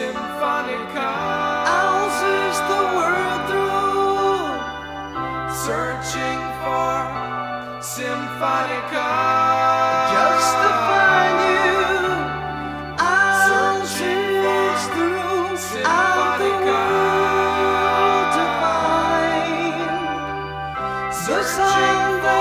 Symphonica. Ours is the world through, searching for Symphonica. Just to find you, through, the